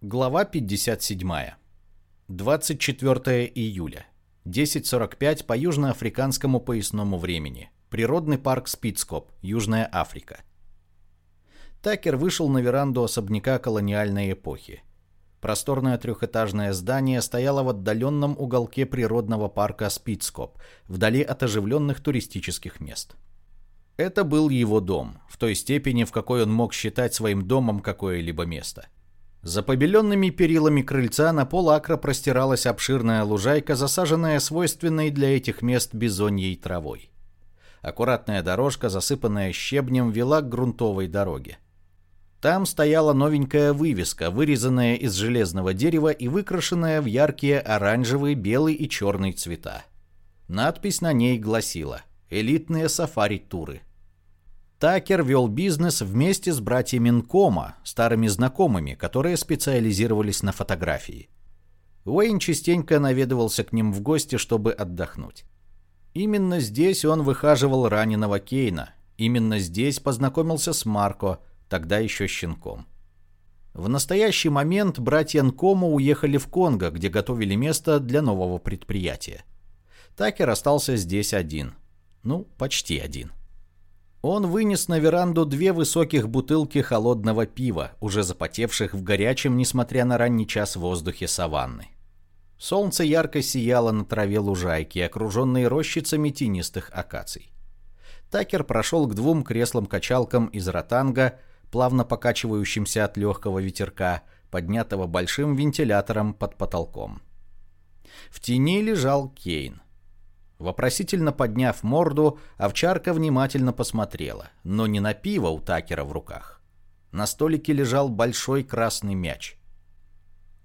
Глава 57. 24 июля. 10.45 по южноафриканскому поясному времени. Природный парк Спицкоп, Южная Африка. Такер вышел на веранду особняка колониальной эпохи. Просторное трехэтажное здание стояло в отдаленном уголке природного парка Спицкоп, вдали от оживленных туристических мест. Это был его дом, в той степени, в какой он мог считать своим домом какое-либо место – за побеленными перилами крыльца на полакра простиралась обширная лужайка, засаженная свойственной для этих мест бизоньей травой. Аккуратная дорожка, засыпанная щебнем, вела к грунтовой дороге. Там стояла новенькая вывеска, вырезанная из железного дерева и выкрашенная в яркие оранжевый, белый и черный цвета. Надпись на ней гласила «Элитные сафари-туры». Такер вел бизнес вместе с братьями Нкома, старыми знакомыми, которые специализировались на фотографии. Уэйн частенько наведывался к ним в гости, чтобы отдохнуть. Именно здесь он выхаживал раненого Кейна. Именно здесь познакомился с Марко, тогда еще щенком. В настоящий момент братья Нкома уехали в Конго, где готовили место для нового предприятия. Такер остался здесь один. Ну, почти один. Он вынес на веранду две высоких бутылки холодного пива, уже запотевших в горячем, несмотря на ранний час воздухе саванны. Солнце ярко сияло на траве лужайки, окруженной рощицами тенистых акаций. Такер прошел к двум креслам-качалкам из ротанга, плавно покачивающимся от легкого ветерка, поднятого большим вентилятором под потолком. В тени лежал Кейн. Вопросительно подняв морду, овчарка внимательно посмотрела, но не на пиво у Такера в руках. На столике лежал большой красный мяч.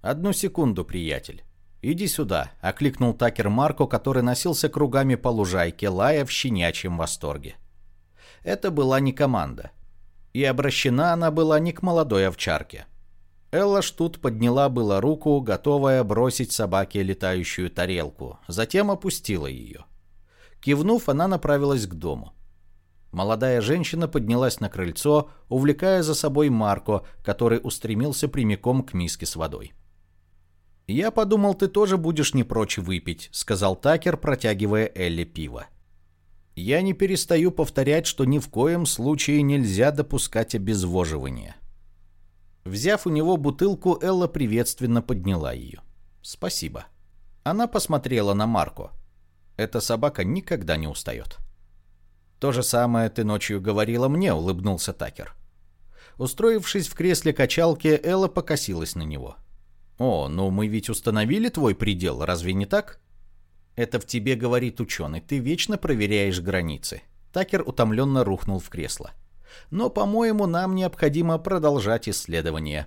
«Одну секунду, приятель. Иди сюда», — окликнул Такер Марко, который носился кругами по лужайке, лая в щенячьем восторге. Это была не команда. И обращена она была не к молодой овчарке. Элла Штут подняла было руку, готовая бросить собаке летающую тарелку, затем опустила ее. Кивнув, она направилась к дому. Молодая женщина поднялась на крыльцо, увлекая за собой Марко, который устремился прямиком к миске с водой. «Я подумал, ты тоже будешь не прочь выпить», — сказал Такер, протягивая Элли пиво. «Я не перестаю повторять, что ни в коем случае нельзя допускать обезвоживания. Взяв у него бутылку, Элла приветственно подняла ее. «Спасибо». Она посмотрела на Марко. «Эта собака никогда не устает». «То же самое ты ночью говорила мне», — улыбнулся Такер. Устроившись в кресле качалки, Элла покосилась на него. «О, ну мы ведь установили твой предел, разве не так?» «Это в тебе говорит ученый, ты вечно проверяешь границы». Такер утомленно рухнул в кресло. Но, по-моему, нам необходимо продолжать исследование.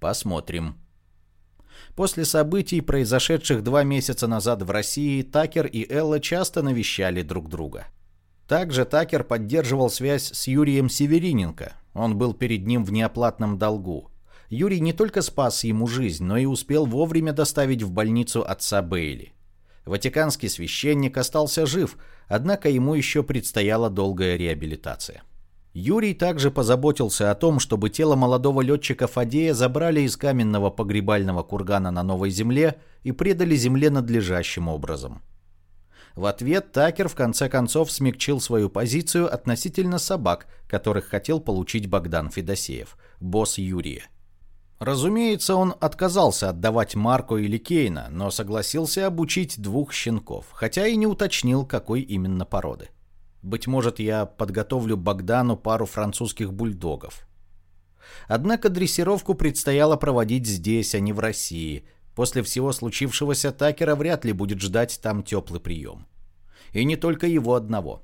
Посмотрим. После событий, произошедших два месяца назад в России, Такер и Элла часто навещали друг друга. Также Такер поддерживал связь с Юрием Севериненко. Он был перед ним в неоплатном долгу. Юрий не только спас ему жизнь, но и успел вовремя доставить в больницу отца Бейли. Ватиканский священник остался жив, однако ему еще предстояла долгая реабилитация. Юрий также позаботился о том, чтобы тело молодого летчика Фадея забрали из каменного погребального кургана на Новой Земле и предали Земле надлежащим образом. В ответ Такер в конце концов смягчил свою позицию относительно собак, которых хотел получить Богдан Федосеев, босс Юрия. Разумеется, он отказался отдавать Марко или Кейна, но согласился обучить двух щенков, хотя и не уточнил, какой именно породы. Быть может, я подготовлю Богдану пару французских бульдогов. Однако дрессировку предстояло проводить здесь, а не в России. После всего случившегося Такера вряд ли будет ждать там теплый прием. И не только его одного.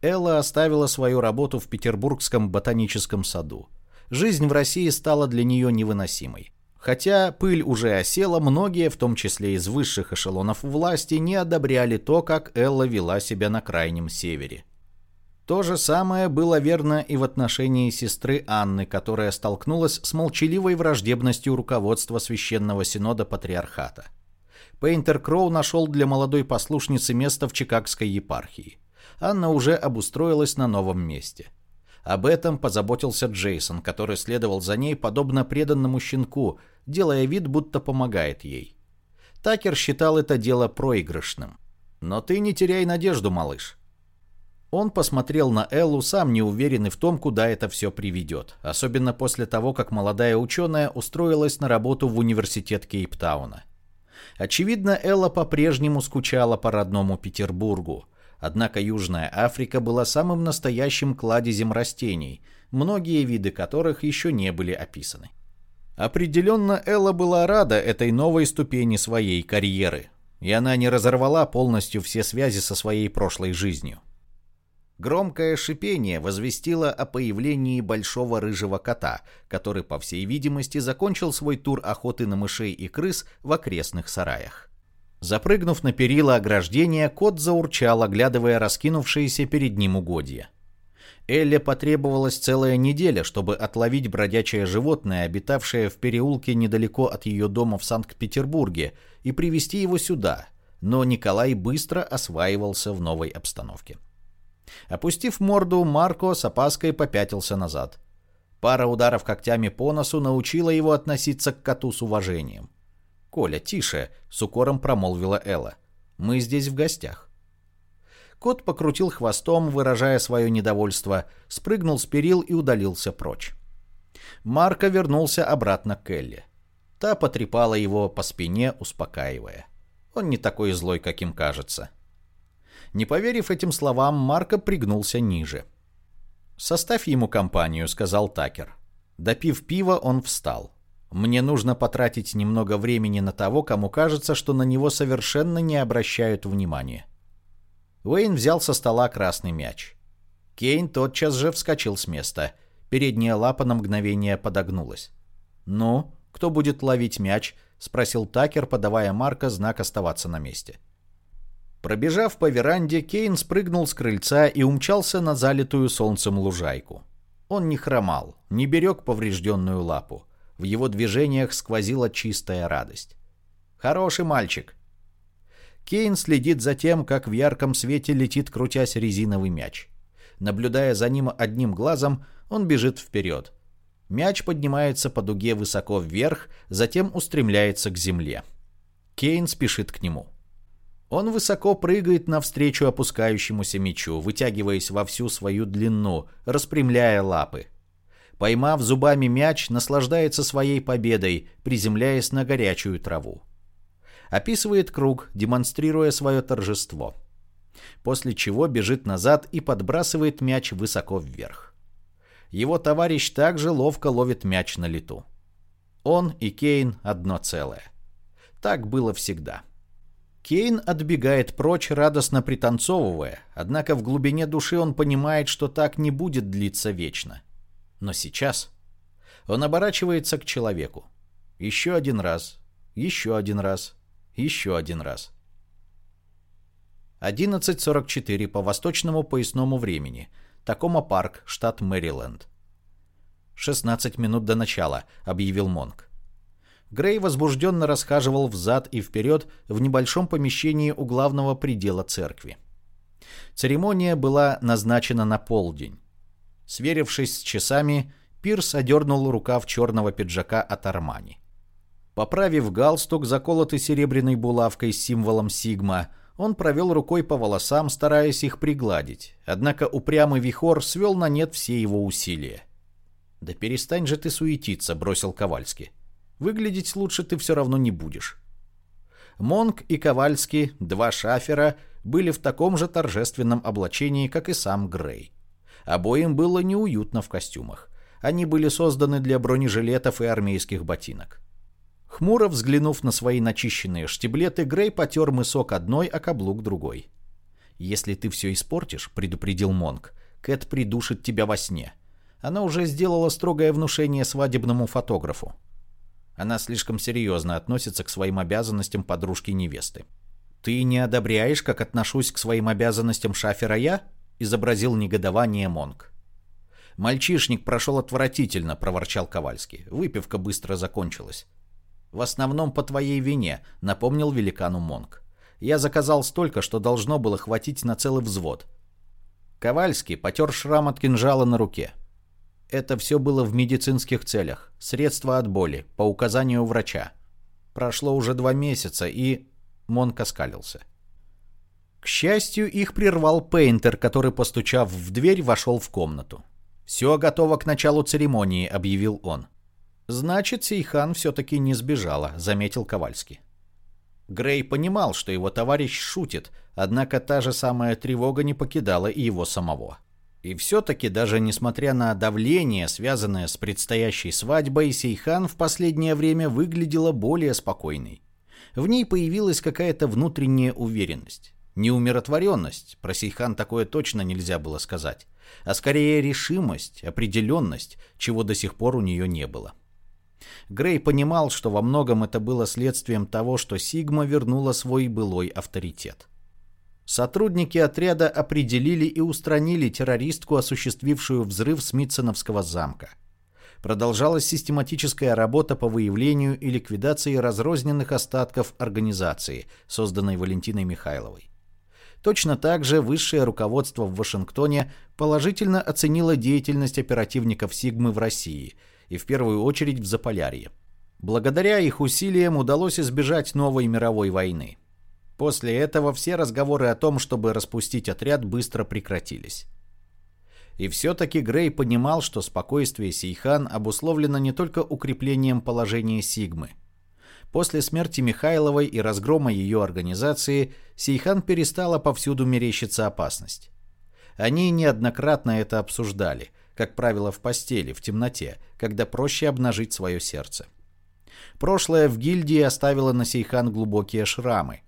Элла оставила свою работу в Петербургском ботаническом саду. Жизнь в России стала для нее невыносимой. Хотя пыль уже осела, многие, в том числе из высших эшелонов власти, не одобряли то, как Элла вела себя на Крайнем Севере. То же самое было верно и в отношении сестры Анны, которая столкнулась с молчаливой враждебностью руководства Священного Синода Патриархата. Пейнтер Кроу нашел для молодой послушницы место в Чикагской епархии. Анна уже обустроилась на новом месте. Об этом позаботился Джейсон, который следовал за ней подобно преданному щенку, делая вид, будто помогает ей. Такер считал это дело проигрышным. «Но ты не теряй надежду, малыш. Он посмотрел на Эллу, сам не уверенный в том, куда это все приведет, особенно после того, как молодая ученая устроилась на работу в университет Кейптауна. Очевидно, Элла по-прежнему скучала по родному Петербургу, однако Южная Африка была самым настоящим кладезем растений, многие виды которых еще не были описаны. Определенно, Элла была рада этой новой ступени своей карьеры, и она не разорвала полностью все связи со своей прошлой жизнью. Громкое шипение возвестило о появлении большого рыжего кота, который, по всей видимости, закончил свой тур охоты на мышей и крыс в окрестных сараях. Запрыгнув на перила ограждения, кот заурчал, оглядывая раскинувшиеся перед ним угодья. Элле потребовалась целая неделя, чтобы отловить бродячее животное, обитавшее в переулке недалеко от ее дома в Санкт-Петербурге, и привести его сюда, но Николай быстро осваивался в новой обстановке. Опустив морду, Марко с опаской попятился назад. Пара ударов когтями по носу научила его относиться к коту с уважением. «Коля, тише!» — с укором промолвила Элла. «Мы здесь в гостях». Кот покрутил хвостом, выражая свое недовольство, спрыгнул с перил и удалился прочь. Марко вернулся обратно к Элле. Та потрепала его по спине, успокаивая. Он не такой злой, каким кажется. Не поверив этим словам, Марко пригнулся ниже. «Составь ему компанию», — сказал Такер. Допив пива, он встал. «Мне нужно потратить немного времени на того, кому кажется, что на него совершенно не обращают внимания». Уэйн взял со стола красный мяч. Кейн тотчас же вскочил с места. Передняя лапа на мгновение подогнулась. «Ну, кто будет ловить мяч?» — спросил Такер, подавая Марка знак оставаться на месте. Пробежав по веранде, Кейн спрыгнул с крыльца и умчался на залитую солнцем лужайку. Он не хромал, не берег поврежденную лапу. В его движениях сквозила чистая радость. «Хороший мальчик!» Кейн следит за тем, как в ярком свете летит, крутясь резиновый мяч. Наблюдая за ним одним глазом, он бежит вперед. Мяч поднимается по дуге высоко вверх, затем устремляется к земле. Кейн спешит к нему. Он высоко прыгает навстречу опускающемуся мечу, вытягиваясь во всю свою длину, распрямляя лапы. Поймав зубами мяч, наслаждается своей победой, приземляясь на горячую траву. Описывает круг, демонстрируя свое торжество. После чего бежит назад и подбрасывает мяч высоко вверх. Его товарищ также ловко ловит мяч на лету. Он и Кейн одно целое. Так было всегда. Кейн отбегает прочь, радостно пританцовывая, однако в глубине души он понимает, что так не будет длиться вечно. Но сейчас он оборачивается к человеку. Еще один раз, еще один раз, еще один раз. 11.44 по восточному поясному времени. Такома парк, штат Мэриленд. 16 минут до начала, объявил Монк. Грей возбужденно расхаживал взад и вперед в небольшом помещении у главного предела церкви. Церемония была назначена на полдень. Сверившись с часами, Пирс одернул рукав черного пиджака от Армани. Поправив галстук, заколотый серебряной булавкой с символом Сигма, он провел рукой по волосам, стараясь их пригладить. Однако упрямый вихор свел на нет все его усилия. «Да перестань же ты суетиться», — бросил Ковальский. Выглядеть лучше ты все равно не будешь. Монк и Ковальский, два шафера, были в таком же торжественном облачении, как и сам Грей. Обоим было неуютно в костюмах. Они были созданы для бронежилетов и армейских ботинок. Хмуро взглянув на свои начищенные штиблеты, Грей потер мысок одной, а каблук другой. «Если ты все испортишь», — предупредил Монк, — «Кэт придушит тебя во сне». Она уже сделала строгое внушение свадебному фотографу. Она слишком серьезно относится к своим обязанностям подружки невесты. «Ты не одобряешь, как отношусь к своим обязанностям шафера я?» — изобразил негодование Монг. «Мальчишник прошел отвратительно», — проворчал Ковальский. «Выпивка быстро закончилась». «В основном по твоей вине», — напомнил великану Монг. «Я заказал столько, что должно было хватить на целый взвод». Ковальский потер шрам от кинжала на руке. Это все было в медицинских целях. Средства от боли, по указанию врача. Прошло уже два месяца, и... Монк оскалился. К счастью, их прервал Пейнтер, который, постучав в дверь, вошел в комнату. «Все готово к началу церемонии», — объявил он. «Значит, Сейхан все-таки не сбежала», — заметил Ковальский. Грей понимал, что его товарищ шутит, однако та же самая тревога не покидала и его самого. И все-таки, даже несмотря на давление, связанное с предстоящей свадьбой, Сейхан в последнее время выглядела более спокойной. В ней появилась какая-то внутренняя уверенность. Не умиротворенность, про Сейхан такое точно нельзя было сказать, а скорее решимость, определенность, чего до сих пор у нее не было. Грей понимал, что во многом это было следствием того, что Сигма вернула свой былой авторитет. Сотрудники отряда определили и устранили террористку, осуществившую взрыв Смитсоновского замка. Продолжалась систематическая работа по выявлению и ликвидации разрозненных остатков организации, созданной Валентиной Михайловой. Точно так же высшее руководство в Вашингтоне положительно оценило деятельность оперативников Сигмы в России и в первую очередь в Заполярье. Благодаря их усилиям удалось избежать новой мировой войны. После этого все разговоры о том, чтобы распустить отряд, быстро прекратились. И все-таки Грей понимал, что спокойствие Сейхан обусловлено не только укреплением положения Сигмы. После смерти Михайловой и разгрома ее организации Сейхан перестала повсюду мерещиться опасность. Они неоднократно это обсуждали, как правило в постели, в темноте, когда проще обнажить свое сердце. Прошлое в гильдии оставило на Сейхан глубокие шрамы,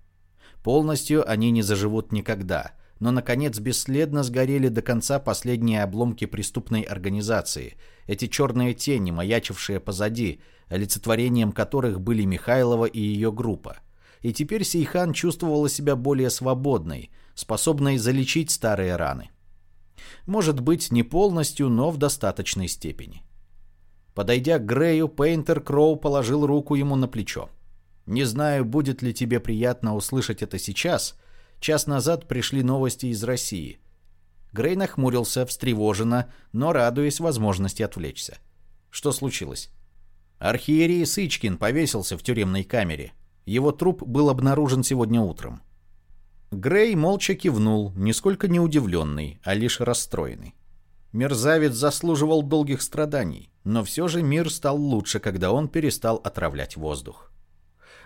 Полностью они не заживут никогда, но, наконец, бесследно сгорели до конца последние обломки преступной организации, эти черные тени, маячившие позади, олицетворением которых были Михайлова и ее группа. И теперь Сейхан чувствовала себя более свободной, способной залечить старые раны. Может быть, не полностью, но в достаточной степени. Подойдя к Грею, Пейнтер Кроу положил руку ему на плечо. Не знаю, будет ли тебе приятно услышать это сейчас. Час назад пришли новости из России. Грей нахмурился, встревоженно, но радуясь возможности отвлечься. Что случилось? Архиерей Сычкин повесился в тюремной камере. Его труп был обнаружен сегодня утром. Грей молча кивнул, нисколько не удивленный, а лишь расстроенный. Мерзавец заслуживал долгих страданий, но все же мир стал лучше, когда он перестал отравлять воздух.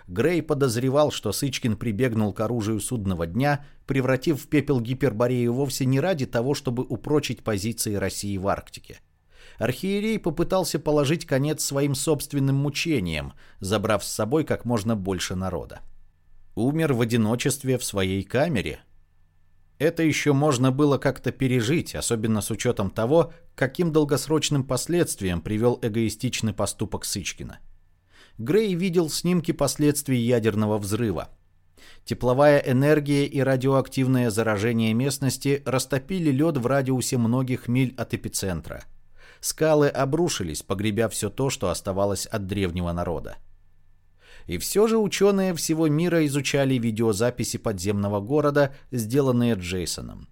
Грей подозревал, что Сычкин прибегнул к оружию судного дня, превратив в пепел Гиперборею вовсе не ради того, чтобы упрочить позиции России в Арктике. Архиерей попытался положить конец своим собственным мучениям, забрав с собой как можно больше народа. Умер в одиночестве в своей камере. Это еще можно было как-то пережить, особенно с учетом того, каким долгосрочным последствиям привел эгоистичный поступок Сычкина. Грей видел снимки последствий ядерного взрыва. Тепловая энергия и радиоактивное заражение местности растопили лед в радиусе многих миль от эпицентра. Скалы обрушились, погребя все то, что оставалось от древнего народа. И все же ученые всего мира изучали видеозаписи подземного города, сделанные Джейсоном.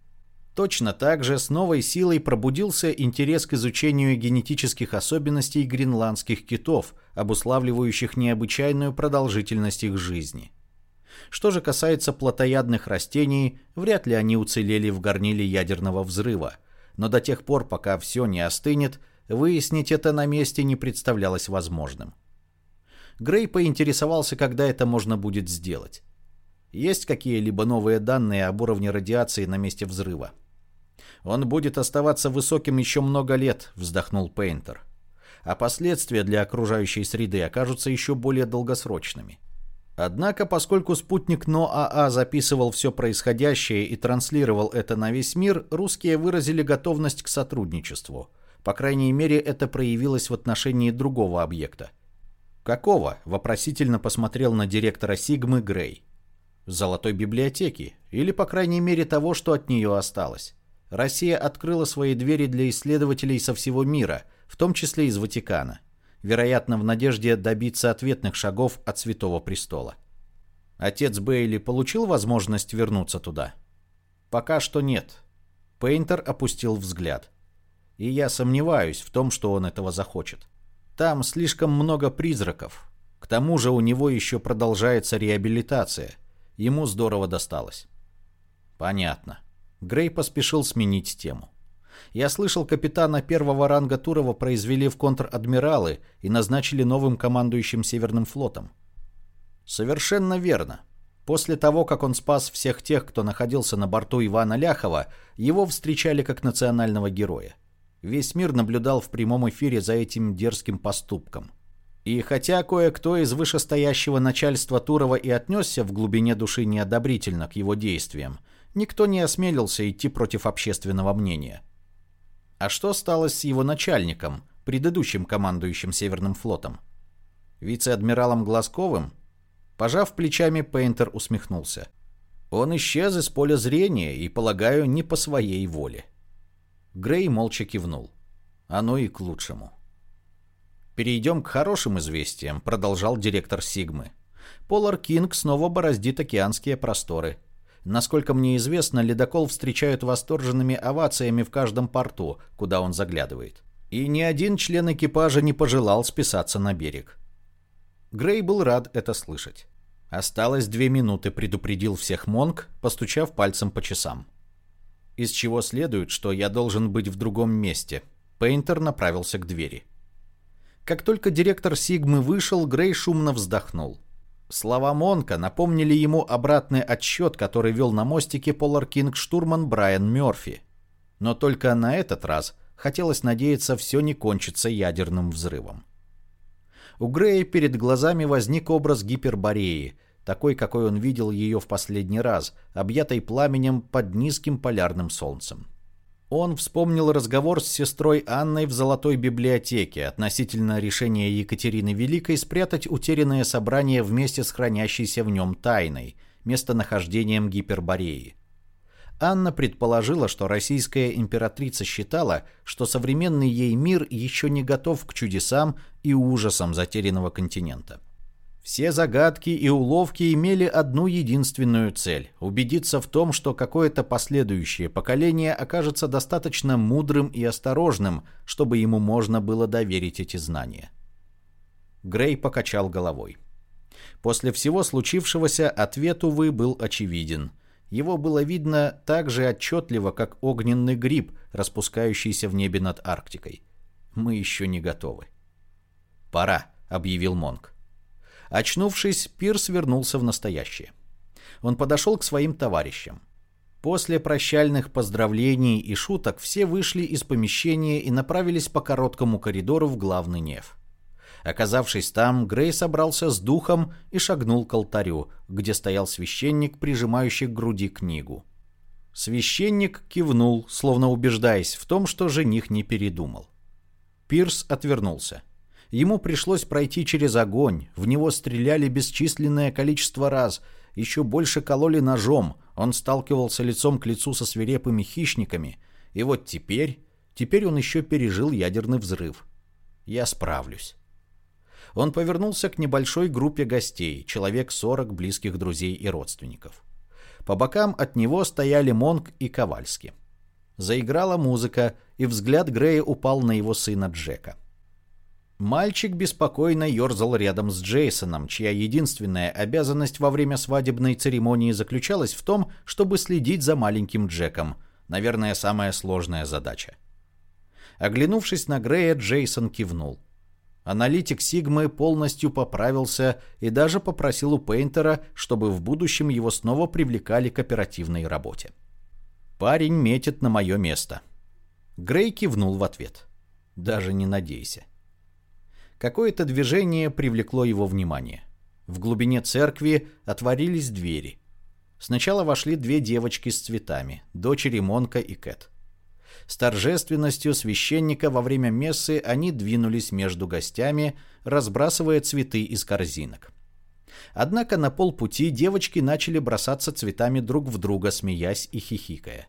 Точно так же с новой силой пробудился интерес к изучению генетических особенностей гренландских китов, обуславливающих необычайную продолжительность их жизни. Что же касается плотоядных растений, вряд ли они уцелели в горниле ядерного взрыва, но до тех пор, пока все не остынет, выяснить это на месте не представлялось возможным. Грей поинтересовался, когда это можно будет сделать. Есть какие-либо новые данные об уровне радиации на месте взрыва? Он будет оставаться высоким еще много лет, вздохнул Пейнтер. А последствия для окружающей среды окажутся еще более долгосрочными. Однако, поскольку спутник НОАА записывал все происходящее и транслировал это на весь мир, русские выразили готовность к сотрудничеству. По крайней мере, это проявилось в отношении другого объекта. «Какого?» – вопросительно посмотрел на директора Сигмы Грей. «Золотой библиотеки, или, по крайней мере, того, что от нее осталось». Россия открыла свои двери для исследователей со всего мира, в том числе из Ватикана, вероятно, в надежде добиться ответных шагов от Святого Престола. Отец Бейли получил возможность вернуться туда? Пока что нет. Пейнтер опустил взгляд. и я сомневаюсь в том, что он этого захочет. Там слишком много призраков. К тому же у него еще продолжается реабилитация. Ему здорово досталось. Понятно. Грей поспешил сменить тему. Я слышал, капитана первого ранга Турова произвели в контр-адмиралы и назначили новым командующим Северным флотом. Совершенно верно. После того, как он спас всех тех, кто находился на борту Ивана Ляхова, его встречали как национального героя. Весь мир наблюдал в прямом эфире за этим дерзким поступком. И хотя кое-кто из вышестоящего начальства Турова и отнесся в глубине души неодобрительно к его действиям, никто не осмелился идти против общественного мнения. А что стало с его начальником, предыдущим командующим Северным флотом? Вице-адмиралом Глазковым? Пожав плечами, Пейнтер усмехнулся. Он исчез из поля зрения и, полагаю, не по своей воле. Грей молча кивнул. Оно и к лучшему. «Перейдем к хорошим известиям», — продолжал директор Сигмы. «Полар Кинг снова бороздит океанские просторы. Насколько мне известно, ледокол встречают восторженными овациями в каждом порту, куда он заглядывает. И ни один член экипажа не пожелал списаться на берег». Грей был рад это слышать. Осталось две минуты, предупредил всех Монг, постучав пальцем по часам из чего следует, что я должен быть в другом месте. Пейнтер направился к двери. Как только директор Сигмы вышел, Грей шумно вздохнул. Слова Монка напомнили ему обратный отсчет, который вел на мостике Полар Кинг штурман Брайан Мёрфи. Но только на этот раз хотелось надеяться, все не кончится ядерным взрывом. У Грея перед глазами возник образ гипербореи – такой, какой он видел ее в последний раз, объятой пламенем под низким полярным солнцем. Он вспомнил разговор с сестрой Анной в Золотой библиотеке относительно решения Екатерины Великой спрятать утерянное собрание вместе с хранящейся в нем тайной, местонахождением Гипербореи. Анна предположила, что российская императрица считала, что современный ей мир еще не готов к чудесам и ужасам затерянного континента. Все загадки и уловки имели одну единственную цель – убедиться в том, что какое-то последующее поколение окажется достаточно мудрым и осторожным, чтобы ему можно было доверить эти знания. Грей покачал головой. После всего случившегося ответ, увы, был очевиден. Его было видно так же отчетливо, как огненный гриб, распускающийся в небе над Арктикой. Мы еще не готовы. «Пора», — объявил Монк. Очнувшись, Пирс вернулся в настоящее. Он подошел к своим товарищам. После прощальных поздравлений и шуток все вышли из помещения и направились по короткому коридору в главный неф. Оказавшись там, Грей собрался с духом и шагнул к алтарю, где стоял священник, прижимающий к груди книгу. Священник кивнул, словно убеждаясь в том, что жених не передумал. Пирс отвернулся. Ему пришлось пройти через огонь, в него стреляли бесчисленное количество раз, еще больше кололи ножом, он сталкивался лицом к лицу со свирепыми хищниками, и вот теперь, теперь он еще пережил ядерный взрыв. Я справлюсь. Он повернулся к небольшой группе гостей, человек 40 близких друзей и родственников. По бокам от него стояли Монг и Ковальски. Заиграла музыка, и взгляд Грея упал на его сына Джека. Мальчик беспокойно ерзал рядом с Джейсоном, чья единственная обязанность во время свадебной церемонии заключалась в том, чтобы следить за маленьким Джеком. Наверное, самая сложная задача. Оглянувшись на Грея, Джейсон кивнул. Аналитик Сигмы полностью поправился и даже попросил у Пейнтера, чтобы в будущем его снова привлекали к оперативной работе. «Парень метит на мое место». Грей кивнул в ответ. «Даже не надейся». Какое-то движение привлекло его внимание. В глубине церкви отворились двери. Сначала вошли две девочки с цветами, дочери Монка и Кэт. С торжественностью священника во время мессы они двинулись между гостями, разбрасывая цветы из корзинок. Однако на полпути девочки начали бросаться цветами друг в друга, смеясь и хихикая.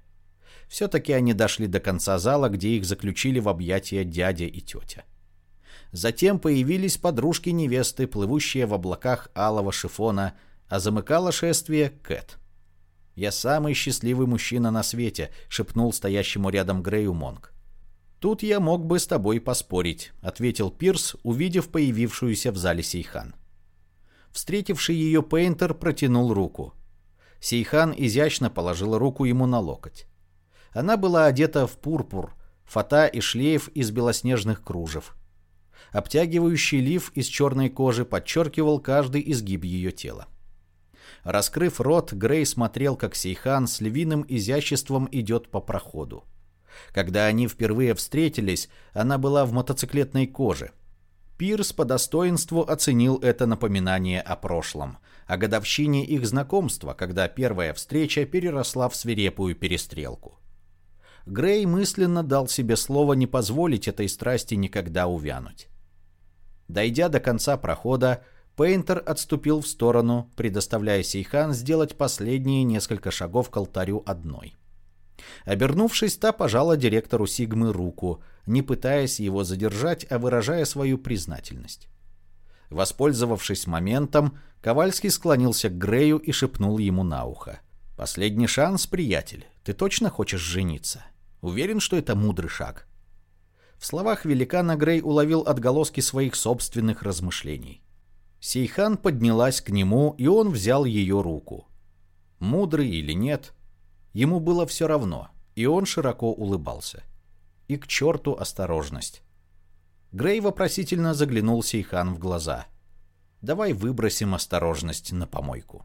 Все-таки они дошли до конца зала, где их заключили в объятия дядя и тетя. Затем появились подружки невесты, плывущие в облаках алого шифона, а замыкало шествие Кэт. «Я самый счастливый мужчина на свете», — шепнул стоящему рядом Грею Монг. «Тут я мог бы с тобой поспорить», — ответил Пирс, увидев появившуюся в зале Сейхан. Встретивший ее Пейнтер протянул руку. Сейхан изящно положила руку ему на локоть. Она была одета в пурпур, фата и шлейф из белоснежных кружев. Обтягивающий лиф из черной кожи подчеркивал каждый изгиб ее тела. Раскрыв рот, Грей смотрел, как Сейхан с львиным изяществом идет по проходу. Когда они впервые встретились, она была в мотоциклетной коже. Пирс по достоинству оценил это напоминание о прошлом, о годовщине их знакомства, когда первая встреча переросла в свирепую перестрелку. Грей мысленно дал себе слово не позволить этой страсти никогда увянуть. Дойдя до конца прохода, Пейнтер отступил в сторону, предоставляя Сейхан сделать последние несколько шагов к алтарю одной. Обернувшись, та пожала директору Сигмы руку, не пытаясь его задержать, а выражая свою признательность. Воспользовавшись моментом, Ковальский склонился к Грею и шепнул ему на ухо. «Последний шанс, приятель. Ты точно хочешь жениться? Уверен, что это мудрый шаг?» В словах великана Грей уловил отголоски своих собственных размышлений. Сейхан поднялась к нему, и он взял ее руку. Мудрый или нет, ему было все равно, и он широко улыбался. И к черту осторожность. Грей вопросительно заглянул Сейхан в глаза. «Давай выбросим осторожность на помойку».